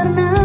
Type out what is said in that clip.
Fernando.